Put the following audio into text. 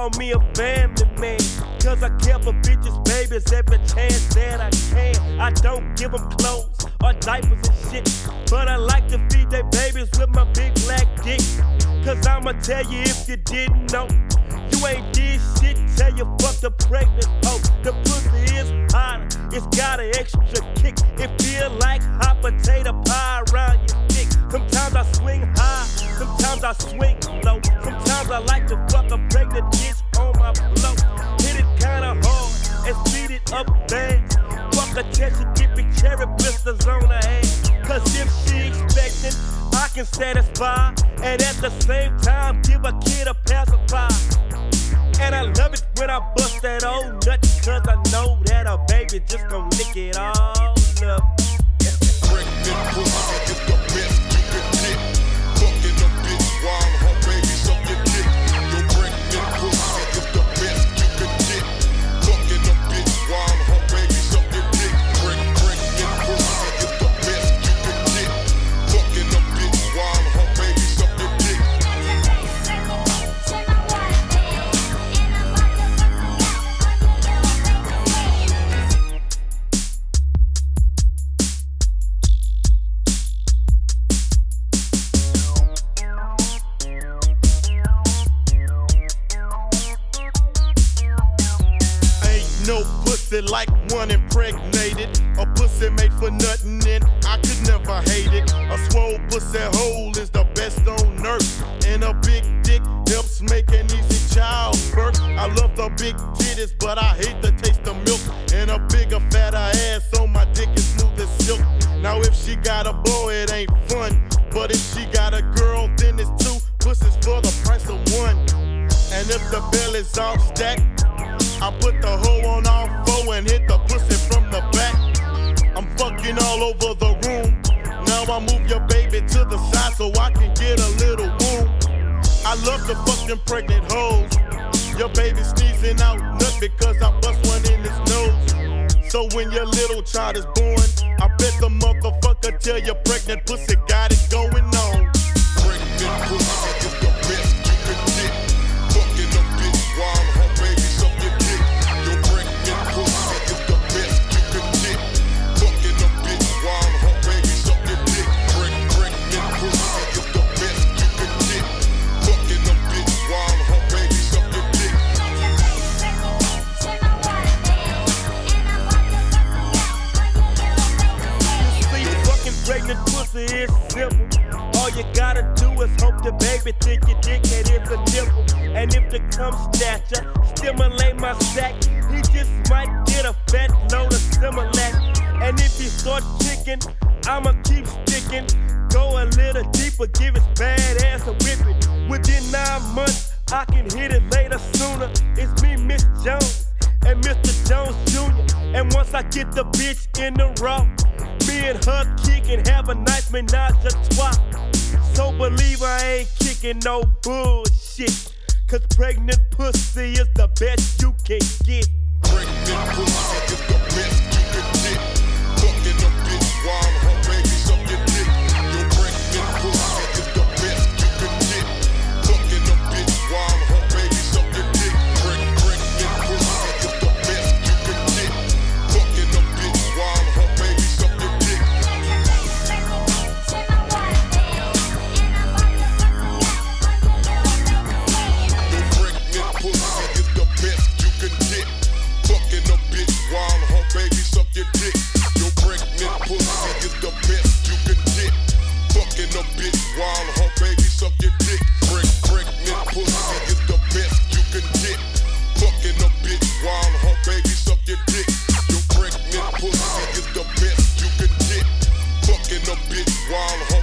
call me a family man. Cause I care for bitches, babies, every chance that I can. I don't give them clothes or diapers and shit. But I like to feed their babies with my big black dick. Cause I'ma tell you if you didn't know. You ain't did shit till you fucked a pregnant hoe. The pussy is hotter, it's got an extra kick. It feel like hot potato pie around your dick. Sometimes I swing high, sometimes I swing low. Sometimes I like to fuck a pregnant bitch on my blow. Hit it kinda hard and speed it up fast. Fuck a chest and get big cherry blisters on her ass. Cause if she expecting, I can satisfy. And at the same time, give a kid a pacifier. And I love it when I bust that old nut, cause I know that a baby just gon' lick it all up. Pregnant pussy is the best pussy like one impregnated. A pussy made for nothing, and I could never hate it. A swole pussy hole is the best on earth. And a big dick helps make an easy childbirth. I love the big titties, but I hate the taste of milk. And a bigger, fatter ass on my dick is smooth as silk. Now, if she got a boy, it ain't fun. But if she got a girl, then it's two pussies for the price of one. And if the bill belly's all stacked, I put the hoe on all four and hit the pussy from the back. I'm fucking all over the room. Now I move your baby to the side so I can get a little room. I love the fucking pregnant hoes. Your baby sneezing out nut because I bust one in his nose. So when your little child is born, I bet the motherfucker tell your pregnant pussy got it going is simple. All you gotta do is hope the baby think your dickhead is a nipple. And if the cum snatcher stimulate my sack, he just might get a fat load of Similac. And if he start kicking, I'ma keep sticking. Go a little deeper, give his bad ass a whipping. Within nine months, I can hit it later sooner. It's me, Miss Jones and Mr. Jones Jr. And once I get the bitch in the raw, me and her kick have a nice menage a trois. So believe I ain't kicking no bullshit. Cause pregnant pussy is the best you can get. Pregnant pussy is the best you can get. Pussy is the best you can get. Fucking a bitch while her baby suck your dick. Preg- Pregnant pussy is the best you can get. Fucking a bitch while her baby suck your dick. Your pregnant pussy is the best you can get. Fucking a bitch while her